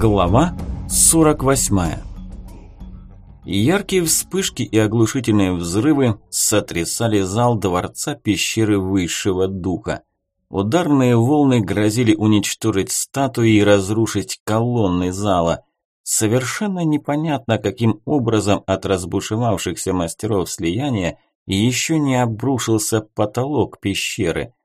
Глава 48 Яркие вспышки и оглушительные взрывы сотрясали зал дворца пещеры высшего духа. Ударные волны грозили уничтожить статуи и разрушить колонны зала. Совершенно непонятно, каким образом от разбушевавшихся мастеров слияния еще не обрушился потолок пещеры –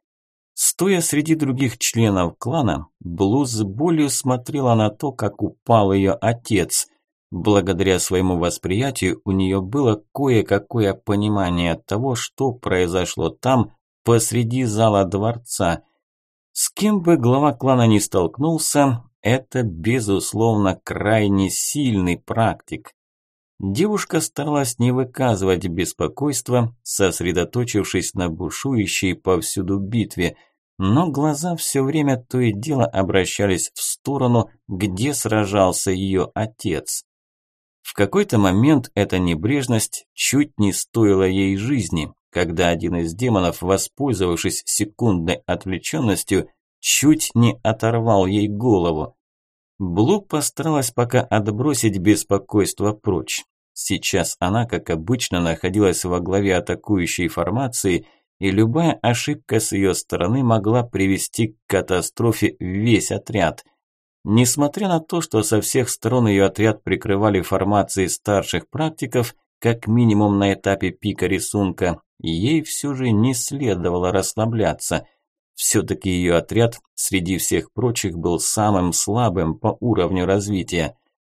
Стоя среди других членов клана, Блу с болью смотрела на то, как упал ее отец. Благодаря своему восприятию у нее было кое-какое понимание того, что произошло там, посреди зала дворца. С кем бы глава клана ни столкнулся, это, безусловно, крайне сильный практик. Девушка старалась не выказывать беспокойства, сосредоточившись на бушующей повсюду битве, но глаза все время то и дело обращались в сторону, где сражался ее отец. В какой-то момент эта небрежность чуть не стоила ей жизни, когда один из демонов, воспользовавшись секундной отвлеченностью, чуть не оторвал ей голову. Блу постаралась пока отбросить беспокойство прочь. Сейчас она, как обычно, находилась во главе атакующей формации, и любая ошибка с ее стороны могла привести к катастрофе весь отряд. Несмотря на то, что со всех сторон ее отряд прикрывали формации старших практиков, как минимум на этапе пика рисунка, ей все же не следовало расслабляться – все-таки ее отряд среди всех прочих был самым слабым по уровню развития.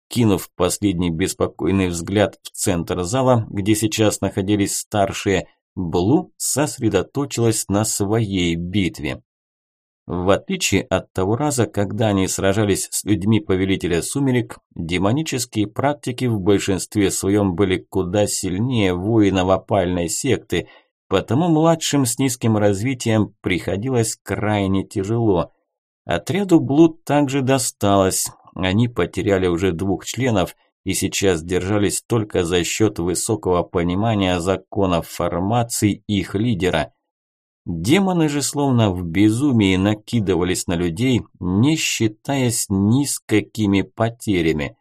Кинув последний беспокойный взгляд в центр зала, где сейчас находились старшие, Блу сосредоточилась на своей битве. В отличие от того раза, когда они сражались с людьми Повелителя Сумерек, демонические практики в большинстве своем были куда сильнее воинов опальной секты – Потому младшим с низким развитием приходилось крайне тяжело. Отряду Блуд также досталось. Они потеряли уже двух членов и сейчас держались только за счет высокого понимания законов формации их лидера. Демоны же словно в безумии накидывались на людей, не считаясь ни с какими потерями.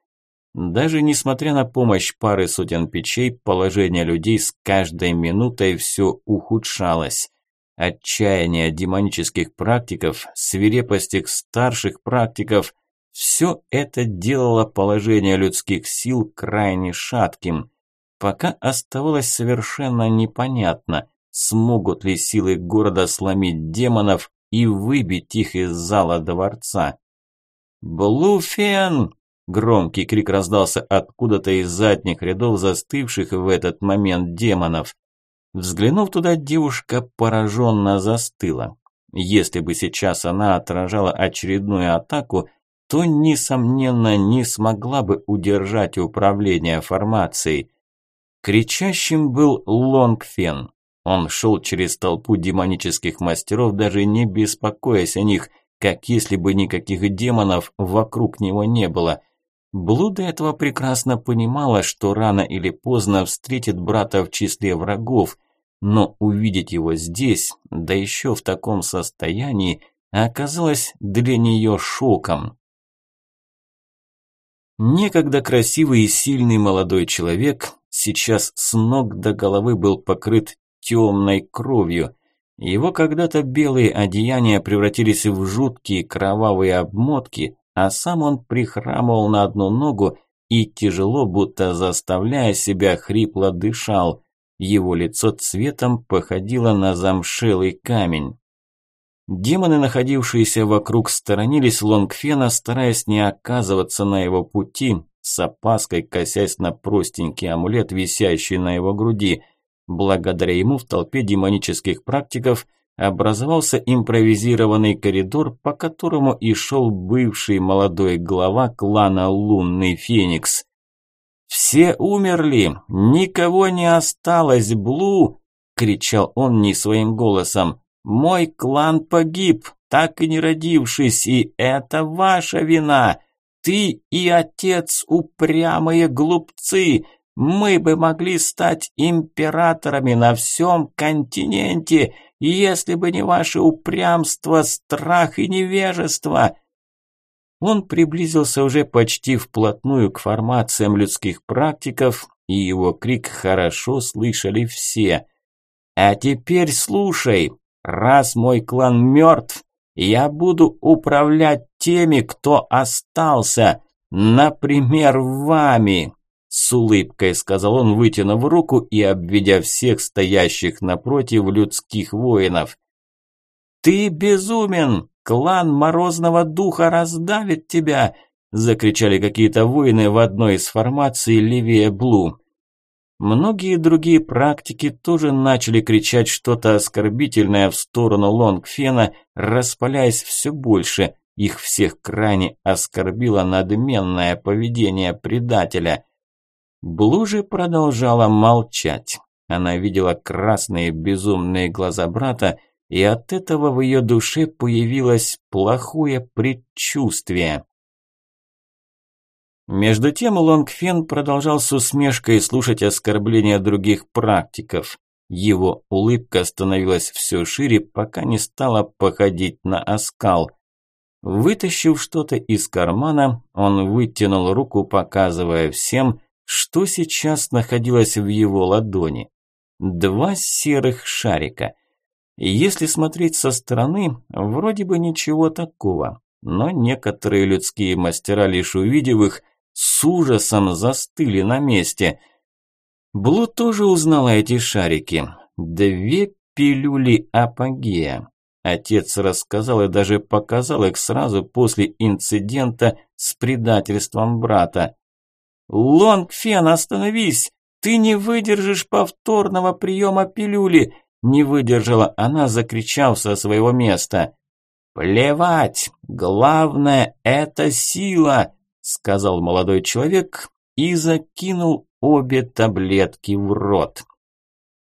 Даже несмотря на помощь пары сотен печей, положение людей с каждой минутой все ухудшалось. Отчаяние демонических практиков, свирепость их старших практиков – все это делало положение людских сил крайне шатким. Пока оставалось совершенно непонятно, смогут ли силы города сломить демонов и выбить их из зала дворца. «Блуфен!» Громкий крик раздался откуда-то из задних рядов застывших в этот момент демонов. Взглянув туда, девушка пораженно застыла. Если бы сейчас она отражала очередную атаку, то, несомненно, не смогла бы удержать управление формацией. Кричащим был Лонгфен. Он шел через толпу демонических мастеров, даже не беспокоясь о них, как если бы никаких демонов вокруг него не было – Блуда этого прекрасно понимала, что рано или поздно встретит брата в числе врагов, но увидеть его здесь, да еще в таком состоянии, оказалось для нее шоком. Некогда красивый и сильный молодой человек сейчас с ног до головы был покрыт темной кровью. Его когда-то белые одеяния превратились в жуткие кровавые обмотки, а сам он прихрамывал на одну ногу и тяжело, будто заставляя себя, хрипло дышал. Его лицо цветом походило на замшелый камень. Демоны, находившиеся вокруг, сторонились Лонгфена, стараясь не оказываться на его пути, с опаской косясь на простенький амулет, висящий на его груди. Благодаря ему в толпе демонических практиков – образовался импровизированный коридор, по которому и шел бывший молодой глава клана Лунный Феникс. «Все умерли! Никого не осталось, Блу!» – кричал он не своим голосом. «Мой клан погиб, так и не родившись, и это ваша вина! Ты и отец упрямые глупцы! Мы бы могли стать императорами на всем континенте, если бы не ваше упрямство, страх и невежество. Он приблизился уже почти вплотную к формациям людских практиков, и его крик хорошо слышали все. «А теперь слушай, раз мой клан мертв, я буду управлять теми, кто остался, например, вами!» С улыбкой сказал он, вытянув руку и обведя всех стоящих напротив людских воинов. «Ты безумен! Клан Морозного Духа раздавит тебя!» Закричали какие-то воины в одной из формаций левее Блу. Многие другие практики тоже начали кричать что-то оскорбительное в сторону Лонгфена, распаляясь все больше. Их всех крайне оскорбило надменное поведение предателя. Блу же продолжала молчать. Она видела красные безумные глаза брата, и от этого в ее душе появилось плохое предчувствие. Между тем Лонгфен продолжал с усмешкой слушать оскорбления других практиков. Его улыбка становилась все шире, пока не стала походить на оскал. Вытащив что-то из кармана, он вытянул руку, показывая всем, что сейчас находилось в его ладони. Два серых шарика. Если смотреть со стороны, вроде бы ничего такого, но некоторые людские мастера, лишь увидев их, с ужасом застыли на месте. Блу тоже узнала эти шарики. Две пилюли апогея. Отец рассказал и даже показал их сразу после инцидента с предательством брата. «Лонгфен, остановись! Ты не выдержишь повторного приема пилюли!» Не выдержала она, закричав со своего места. «Плевать! Главное – это сила!» сказал молодой человек и закинул обе таблетки в рот.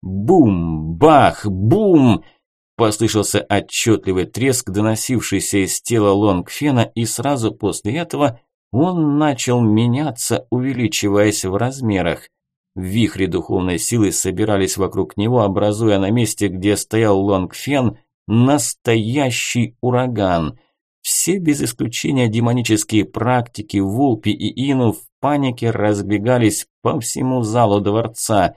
Бум, бах, бум! Послышался отчетливый треск, доносившийся из тела Лонгфена, и сразу после этого он начал меняться, увеличиваясь в размерах. Вихри духовной силы собирались вокруг него, образуя на месте, где стоял Лонгфен, настоящий ураган – все без исключения демонические практики, Вулпи и Ину в панике разбегались по всему залу дворца.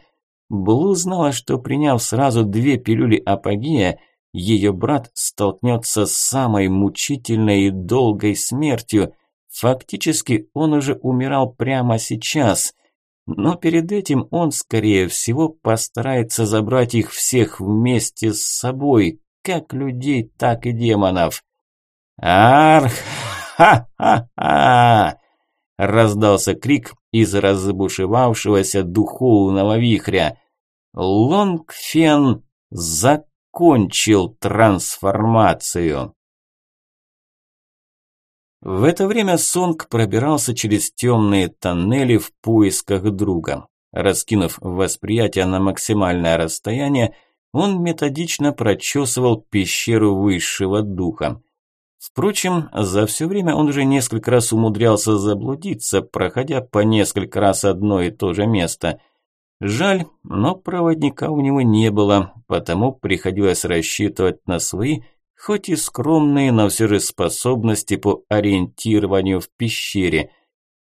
Блу знала, что приняв сразу две пилюли апогея, ее брат столкнется с самой мучительной и долгой смертью. Фактически он уже умирал прямо сейчас. Но перед этим он, скорее всего, постарается забрать их всех вместе с собой, как людей, так и демонов. «Арх! Ха-ха-ха!» Раздался крик из разбушевавшегося духовного вихря. Лонгфен закончил трансформацию. В это время Сонг пробирался через темные тоннели в поисках друга. Раскинув восприятие на максимальное расстояние, он методично прочесывал пещеру высшего духа. Впрочем, за все время он уже несколько раз умудрялся заблудиться, проходя по несколько раз одно и то же место. Жаль, но проводника у него не было, потому приходилось рассчитывать на свои, хоть и скромные, но все же способности по ориентированию в пещере.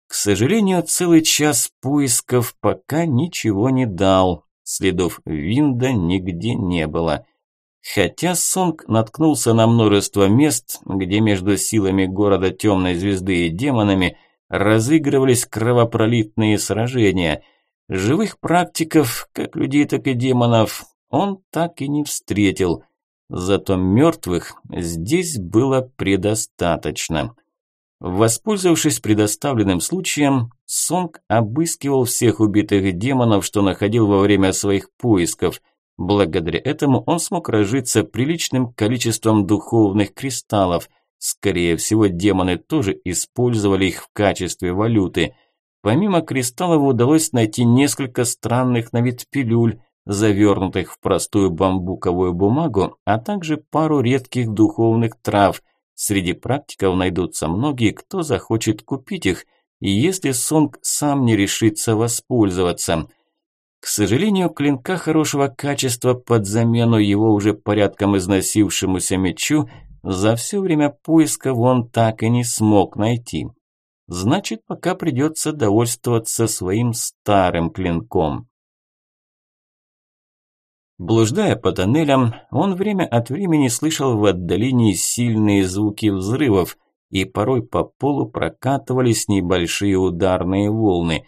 К сожалению, целый час поисков пока ничего не дал, следов Винда нигде не было. Хотя Сонг наткнулся на множество мест, где между силами города Темной Звезды и демонами разыгрывались кровопролитные сражения. Живых практиков, как людей, так и демонов, он так и не встретил. Зато мертвых здесь было предостаточно. Воспользовавшись предоставленным случаем, Сонг обыскивал всех убитых демонов, что находил во время своих поисков – Благодаря этому он смог разжиться приличным количеством духовных кристаллов. Скорее всего, демоны тоже использовали их в качестве валюты. Помимо кристаллов удалось найти несколько странных на вид пилюль, завернутых в простую бамбуковую бумагу, а также пару редких духовных трав. Среди практиков найдутся многие, кто захочет купить их, если Сонг сам не решится воспользоваться – к сожалению, клинка хорошего качества под замену его уже порядком износившемуся мечу за все время поиска он так и не смог найти. Значит, пока придется довольствоваться своим старым клинком. Блуждая по тоннелям, он время от времени слышал в отдалении сильные звуки взрывов, и порой по полу прокатывались небольшие ударные волны.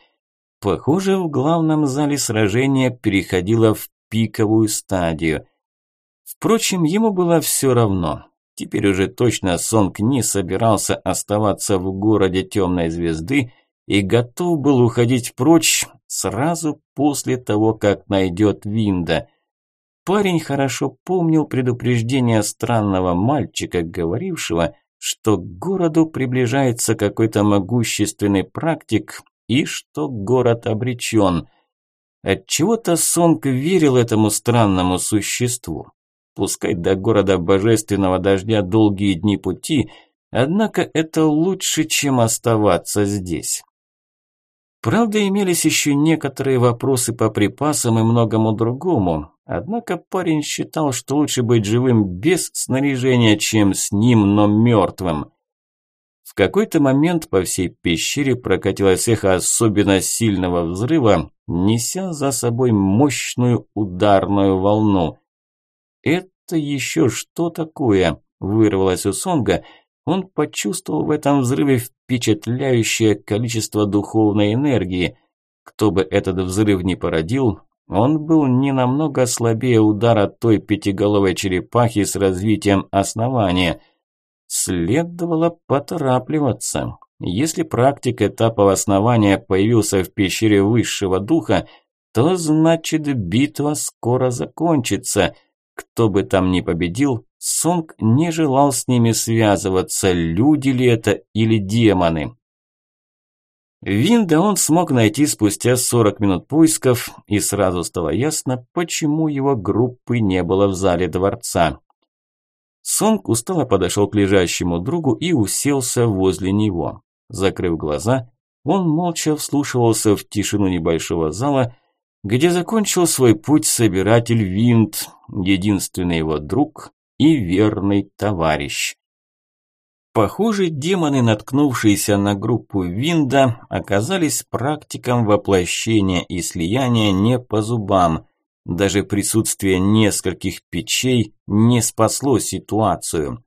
Похоже, в главном зале сражение переходило в пиковую стадию. Впрочем, ему было все равно. Теперь уже точно Сонг не собирался оставаться в городе темной звезды и готов был уходить прочь сразу после того, как найдет Винда. Парень хорошо помнил предупреждение странного мальчика, говорившего, что к городу приближается какой-то могущественный практик и что город обречен. Отчего-то Сонг верил этому странному существу. Пускай до города божественного дождя долгие дни пути, однако это лучше, чем оставаться здесь. Правда, имелись еще некоторые вопросы по припасам и многому другому, однако парень считал, что лучше быть живым без снаряжения, чем с ним, но мертвым. В какой-то момент по всей пещере прокатилось эхо особенно сильного взрыва, неся за собой мощную ударную волну. «Это еще что такое?» – вырвалось у Сонга. Он почувствовал в этом взрыве впечатляющее количество духовной энергии. Кто бы этот взрыв ни породил, он был не намного слабее удара той пятиголовой черепахи с развитием основания. Следовало поторапливаться. Если практик этапов основания появился в пещере высшего духа, то значит битва скоро закончится – кто бы там ни победил, Сонг не желал с ними связываться, люди ли это или демоны. Винда он смог найти спустя 40 минут поисков, и сразу стало ясно, почему его группы не было в зале дворца. Сонг устало подошел к лежащему другу и уселся возле него. Закрыв глаза, он молча вслушивался в тишину небольшого зала, где закончил свой путь собиратель Винт, единственный его друг и верный товарищ. Похоже, демоны, наткнувшиеся на группу Винда, оказались практиком воплощения и слияния не по зубам. Даже присутствие нескольких печей не спасло ситуацию.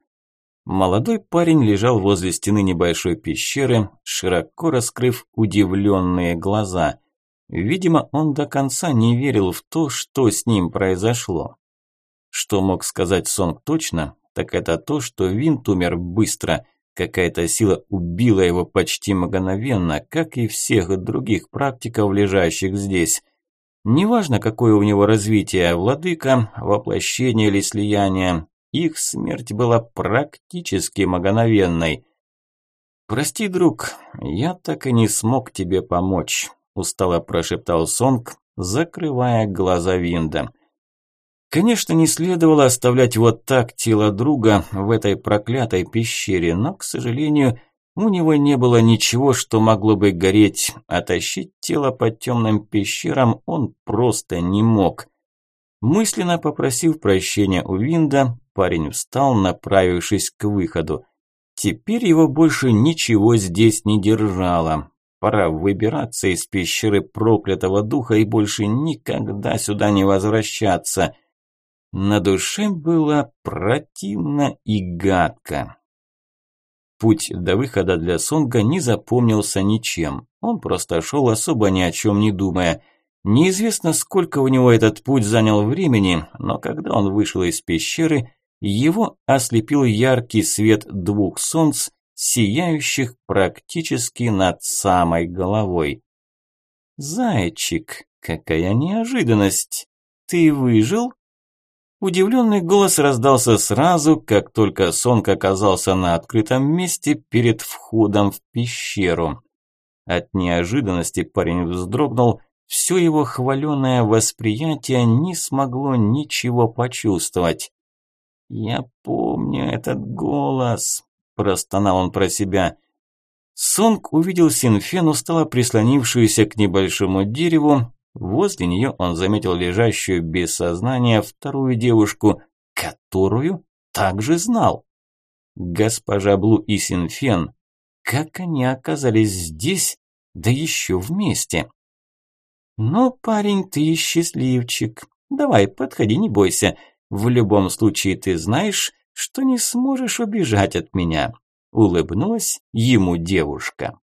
Молодой парень лежал возле стены небольшой пещеры, широко раскрыв удивленные глаза – Видимо, он до конца не верил в то, что с ним произошло. Что мог сказать Сонг точно, так это то, что Винт умер быстро. Какая-то сила убила его почти мгновенно, как и всех других практиков, лежащих здесь. Неважно, какое у него развитие, владыка, воплощение или слияние, их смерть была практически мгновенной. «Прости, друг, я так и не смог тебе помочь устало прошептал Сонг, закрывая глаза Винда. Конечно, не следовало оставлять вот так тело друга в этой проклятой пещере, но, к сожалению, у него не было ничего, что могло бы гореть, а тащить тело по темным пещерам он просто не мог. Мысленно попросив прощения у Винда, парень встал, направившись к выходу. Теперь его больше ничего здесь не держало. Пора выбираться из пещеры проклятого духа и больше никогда сюда не возвращаться. На душе было противно и гадко. Путь до выхода для Сонга не запомнился ничем. Он просто шел, особо ни о чем не думая. Неизвестно, сколько у него этот путь занял времени, но когда он вышел из пещеры, его ослепил яркий свет двух солнц, сияющих практически над самой головой. «Зайчик, какая неожиданность! Ты выжил?» Удивленный голос раздался сразу, как только Сонг оказался на открытом месте перед входом в пещеру. От неожиданности парень вздрогнул, все его хваленое восприятие не смогло ничего почувствовать. «Я помню этот голос», простонал он про себя. Сонг увидел Синфен, устало прислонившуюся к небольшому дереву. Возле нее он заметил лежащую без сознания вторую девушку, которую также знал. Госпожа Блу и Синфен, как они оказались здесь, да еще вместе? Ну, парень, ты счастливчик. Давай, подходи, не бойся. В любом случае ты знаешь, что не сможешь убежать от меня. Улыбнулась ему девушка.